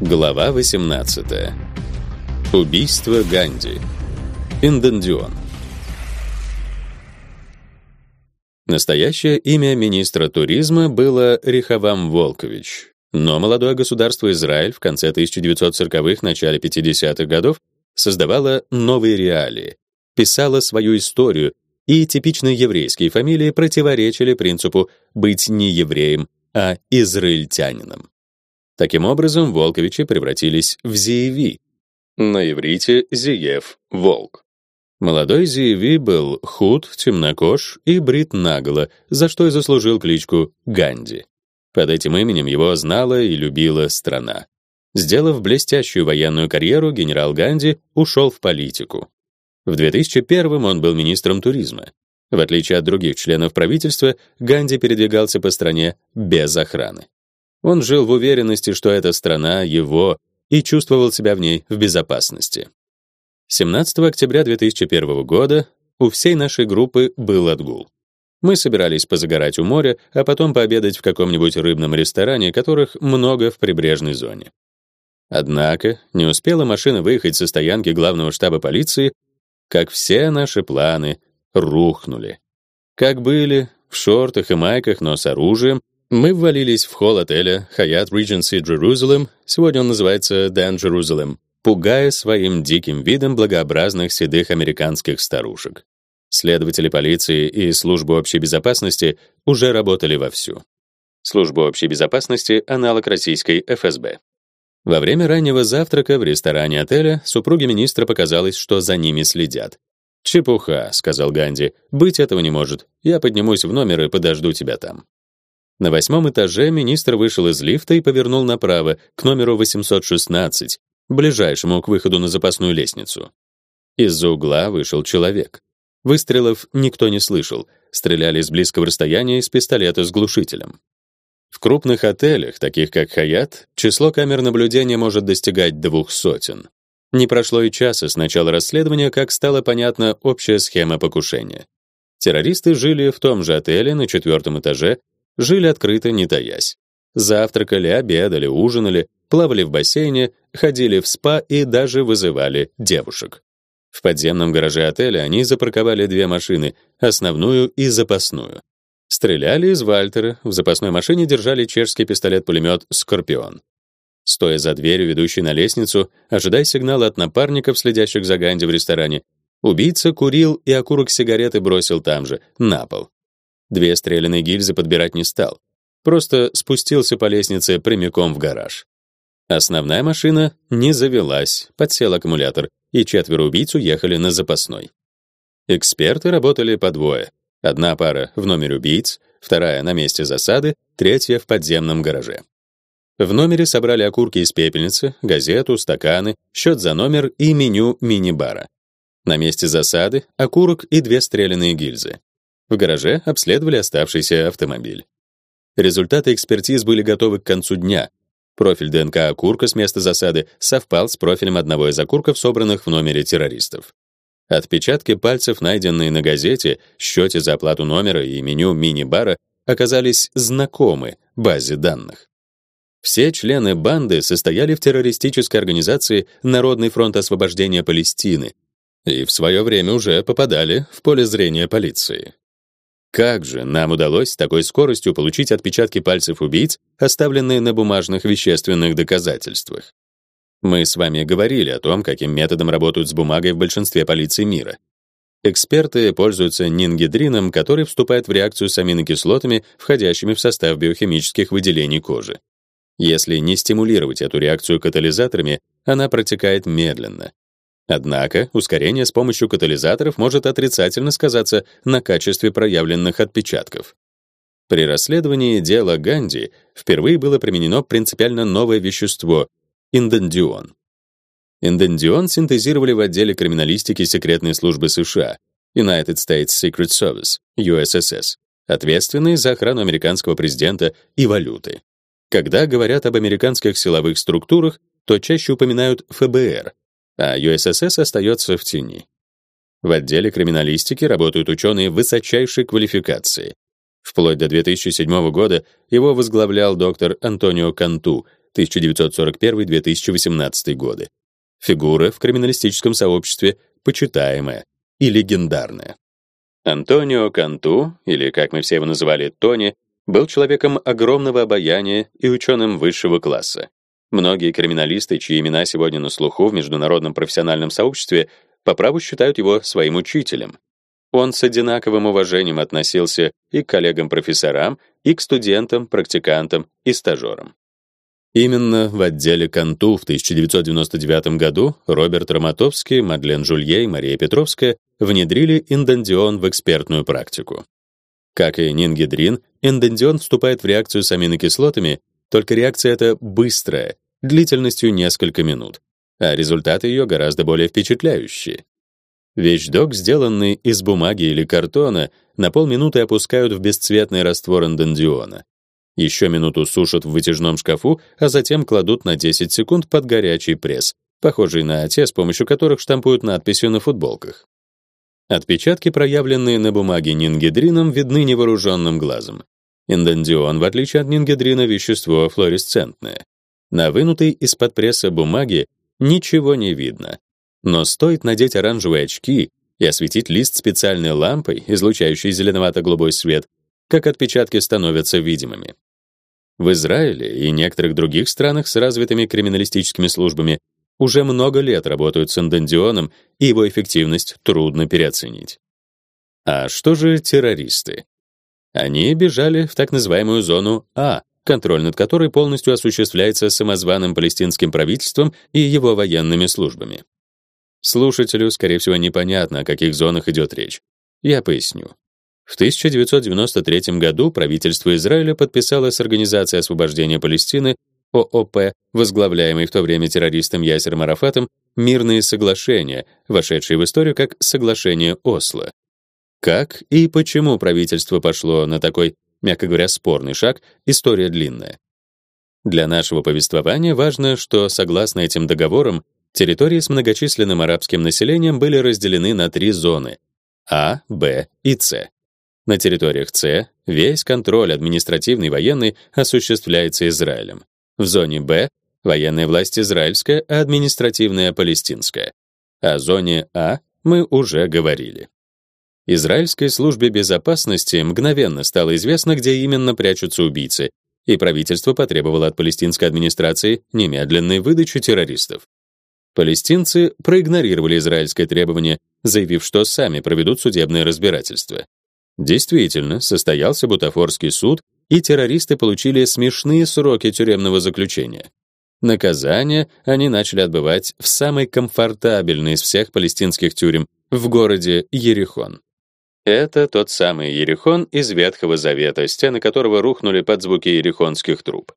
Глава 18. Убийство Ганди. Индандион. Настоящее имя министра туризма было Рихавам Волкович, но молодое государство Израиль в конце 1940-х, начале 50-х годов создавало новые реалии, писало свою историю, и типичные еврейские фамилии противоречили принципу быть не евреем, а израильтянином. Таким образом, Волковичи превратились в Зиеви. На иврите Зиев — волк. Молодой Зиеви был худ, темнокож и брит наголо, за что и заслужил кличку Ганди. Под этим именем его знала и любила страна. Сделав блестящую военную карьеру, генерал Ганди ушел в политику. В 2001 он был министром туризма. В отличие от других членов правительства, Ганди передвигался по стране без охраны. Он жил в уверенности, что эта страна его, и чувствовал себя в ней в безопасности. 17 октября 2001 года у всей нашей группы был отгул. Мы собирались позагорать у моря, а потом пообедать в каком-нибудь рыбном ресторане, которых много в прибрежной зоне. Однако не успела машина выехать со стоянки главного штаба полиции, как все наши планы рухнули. Как были, в шортах и майках, но с оружием, мы ввалились в холл отеля Hyatt Regency Jerusalem, сегодня он называется Dan Jerusalem, пугая своим диким видом благообразных седых американских старушек. Следователи полиции и службы общей безопасности уже работали вовсю. Служба общей безопасности — аналог российской ФСБ. Во время раннего завтрака в ресторане отеля супруге министра показалось, что за ними следят. «Чепуха», — сказал Ганди, — «быть этого не может. Я поднимусь в номер и подожду тебя там». На восьмом этаже министр вышел из лифта и повернул направо, к номеру 816, ближайшему к выходу на запасную лестницу. Из-за угла вышел человек. Выстрелов никто не слышал, стреляли с близкого расстояния из пистолета с глушителем. В крупных отелях, таких как Хаят, число камер наблюдения может достигать двух сотен. Не прошло и часа с начала расследования, как стало понятна общая схема покушения. Террористы жили в том же отеле на четвертом этаже Жили открыто, не таясь. Завтракали, обедали, ужинали, плавали в бассейне, ходили в спа и даже вызывали девушек. В подземном гараже отеля они запарковали две машины, основную и запасную. Стреляли из Вальтера, в запасной машине держали чешский пистолет-пулемет «Скорпион». Стоя за дверью, ведущей на лестницу, ожидая сигнала от напарников, следящих за Ганди в ресторане, убийца курил и окурок сигареты бросил там же, на пол. Две стрелянные гильзы подбирать не стал. Просто спустился по лестнице прямиком в гараж. Основная машина не завелась, подсел аккумулятор, и четверо убийц уехали на запасной. Эксперты работали по двое. Одна пара в номере убийц, вторая на месте засады, третья в подземном гараже. В номере собрали окурки из пепельницы, газету, стаканы, счет за номер и меню мини-бара. На месте засады окурок и две стрелянные гильзы. В гараже обследовали оставшийся автомобиль. Результаты экспертиз были готовы к концу дня. Профиль ДНК окурка с места засады совпал с профилем одного из окурков, собранных в номере террористов. Отпечатки пальцев, найденные на газете, счете за оплату номера и меню мини-бара, оказались знакомы базе данных. Все члены банды состояли в террористической организации Народный фронт освобождения Палестины и в свое время уже попадали в поле зрения полиции. Как же нам удалось с такой скоростью получить отпечатки пальцев убийц, оставленные на бумажных вещественных доказательствах? Мы с вами говорили о том, каким методом работают с бумагой в большинстве полиций мира. Эксперты пользуются нингидрином, который вступает в реакцию с аминокислотами, входящими в состав биохимических выделений кожи. Если не стимулировать эту реакцию катализаторами, она протекает медленно, Однако ускорение с помощью катализаторов может отрицательно сказаться на качестве проявленных отпечатков. При расследовании дела Ганди впервые было применено принципиально новое вещество — индендион. Индендион синтезировали в отделе криминалистики секретной службы США United States Secret Service, USSS, ответственной за охрану американского президента и валюты. Когда говорят об американских силовых структурах, то чаще упоминают ФБР, а USSS остается в тени. В отделе криминалистики работают ученые высочайшей квалификации. Вплоть до 2007 года его возглавлял доктор Антонио Канту 1941-2018 годы. Фигура в криминалистическом сообществе почитаемая и легендарная. Антонио Канту, или как мы все его называли, Тони, был человеком огромного обаяния и ученым высшего класса. Многие криминалисты, чьи имена сегодня на слуху в международном профессиональном сообществе, по праву считают его своим учителем. Он с одинаковым уважением относился и к коллегам-профессорам, и к студентам, практикантам и стажерам. Именно в отделе Канту в 1999 году Роберт Роматовский, Мадлен Жулье и Мария Петровская внедрили индендион в экспертную практику. Как и нингидрин, индендион вступает в реакцию с аминокислотами, только реакция эта быстрая, длительностью несколько минут, а результаты ее гораздо более впечатляющие. Вещдок, сделанный из бумаги или картона, на полминуты опускают в бесцветный раствор эндендиона. Еще минуту сушат в вытяжном шкафу, а затем кладут на 10 секунд под горячий пресс, похожий на те, с помощью которых штампуют надписи на футболках. Отпечатки, проявленные на бумаге нингидрином, видны невооруженным глазом. Индендион, в отличие от нингидрина, вещество флуоресцентное. На вынутой из-под пресса бумаге ничего не видно. Но стоит надеть оранжевые очки и осветить лист специальной лампой, излучающей зеленовато-голубой свет, как отпечатки становятся видимыми. В Израиле и некоторых других странах с развитыми криминалистическими службами уже много лет работают с эндендионом, и его эффективность трудно переоценить. А что же террористы? Они бежали в так называемую зону А, контроль над которой полностью осуществляется самозваным палестинским правительством и его военными службами. Слушателю, скорее всего, непонятно, о каких зонах идет речь. Я поясню. В 1993 году правительство Израиля подписало с Организацией освобождения Палестины ООП, возглавляемой в то время террористом Ясером Арафатом, мирные соглашения, вошедшие в историю как Соглашение Осло. Как и почему правительство пошло на такой, мягко говоря, спорный шаг, история длинная. Для нашего повествования важно, что согласно этим договорам территории с многочисленным арабским населением были разделены на три зоны: А, Б и С. На территориях С весь контроль административный и военный осуществляется Израилем. В зоне Б военная власть израильская, а административная палестинская. О зоне А мы уже говорили. Израильской службе безопасности мгновенно стало известно, где именно прячутся убийцы, и правительство потребовало от палестинской администрации немедленной выдачи террористов. Палестинцы проигнорировали израильское требование, заявив, что сами проведут судебное разбирательство. Действительно, состоялся бутафорский суд, и террористы получили смешные сроки тюремного заключения. Наказание они начали отбывать в самой комфортабельной из всех палестинских тюрем в городе Ерихон. Это тот самый Ерихон из Ветхого Завета, стены которого рухнули под звуки ерихонских труб.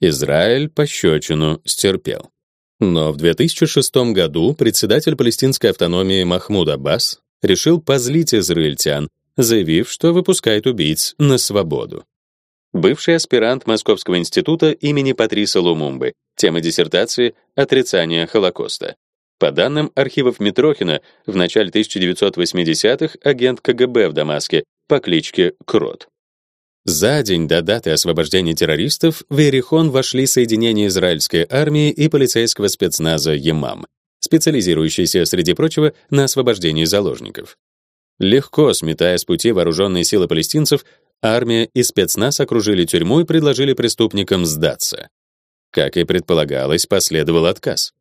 Израиль пощечину стерпел. Но в 2006 году председатель палестинской автономии Махмуд Аббас решил позлить израильтян заявив, что выпускает убийц на свободу. Бывший аспирант Московского института имени Патриса Лумумбы. Тема диссертации Отрицание Холокоста. По данным архивов Митрохина, в начале 1980-х агент КГБ в Дамаске по кличке Крот. За день до даты освобождения террористов в Иерихон вошли соединения израильской армии и полицейского спецназа ЕМАМ, специализирующиеся, среди прочего, на освобождении заложников. Легко сметая с пути вооруженные силы палестинцев, армия и спецназ окружили тюрьму и предложили преступникам сдаться. Как и предполагалось, последовал отказ.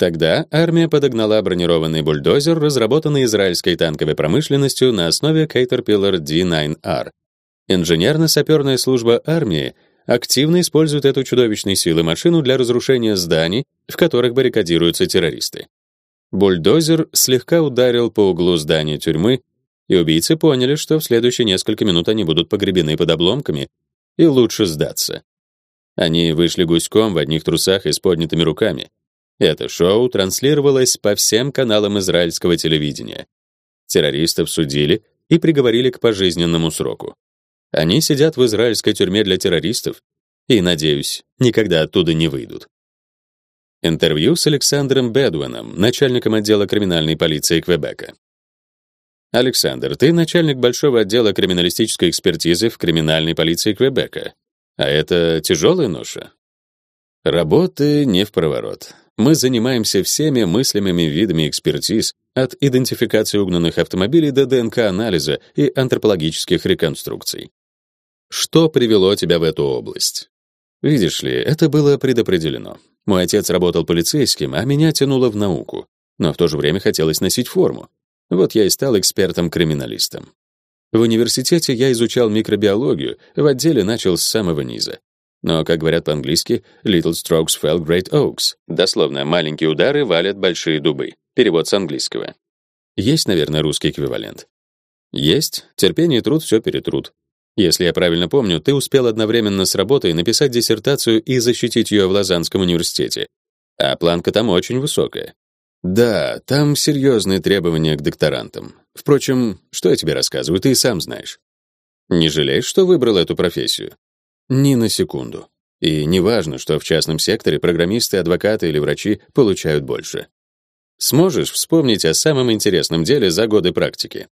Тогда армия подогнала бронированный бульдозер, разработанный израильской танковой промышленностью на основе Caterpillar D9R. Инженерно-саперная служба армии активно использует эту чудовищной силы машину для разрушения зданий, в которых баррикадируются террористы. Бульдозер слегка ударил по углу здания тюрьмы, и убийцы поняли, что в следующие несколько минут они будут погребены под обломками, и лучше сдаться. Они вышли гуськом в одних трусах и с поднятыми руками. Это шоу транслировалось по всем каналам израильского телевидения. Террористов судили и приговорили к пожизненному сроку. Они сидят в израильской тюрьме для террористов и, надеюсь, никогда оттуда не выйдут. Интервью с Александром Бедуэном, начальником отдела криминальной полиции Квебека. Александр, ты начальник большого отдела криминалистической экспертизы в криминальной полиции Квебека. А это тяжелая ноша. Работы не в проворот. Мы занимаемся всеми мыслимыми видами экспертиз, от идентификации угнанных автомобилей до ДНК-анализа и антропологических реконструкций. Что привело тебя в эту область? Видишь ли, это было предопределено. Мой отец работал полицейским, а меня тянуло в науку, но в то же время хотелось носить форму. Вот я и стал экспертом-криминалистом. В университете я изучал микробиологию, в отделе начал с самого низа. Но, как говорят по-английски, little strokes fell great oaks. Дословно, маленькие удары валят большие дубы. Перевод с английского. Есть, наверное, русский эквивалент. Есть. Терпение и труд все перетрут. Если я правильно помню, ты успел одновременно с работой написать диссертацию и защитить ее в Лозаннском университете. А планка там очень высокая. Да, там серьезные требования к докторантам. Впрочем, что я тебе рассказываю, ты и сам знаешь. Не жалеешь, что выбрал эту профессию? Ни на секунду. И не важно, что в частном секторе программисты, адвокаты или врачи получают больше. Сможешь вспомнить о самом интересном деле за годы практики?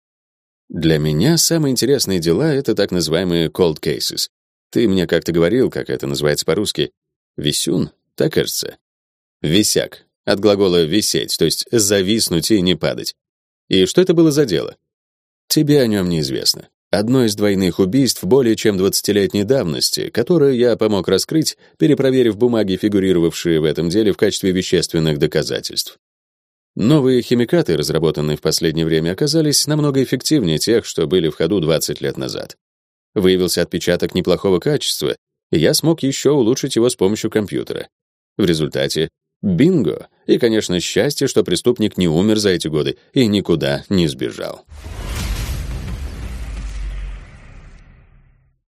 Для меня самые интересные дела — это так называемые cold cases. Ты мне как-то говорил, как это называется по-русски. Висюн, так кажется. Висяк. От глагола «висеть», то есть зависнуть и не падать. И что это было за дело? Тебе о нем неизвестно. Одно из двойных убийств более чем 20-летней давности, которое я помог раскрыть, перепроверив бумаги, фигурировавшие в этом деле в качестве вещественных доказательств. Новые химикаты, разработанные в последнее время, оказались намного эффективнее тех, что были в ходу 20 лет назад. Выявился отпечаток неплохого качества, и я смог еще улучшить его с помощью компьютера. В результате — бинго! И, конечно, счастье, что преступник не умер за эти годы и никуда не сбежал.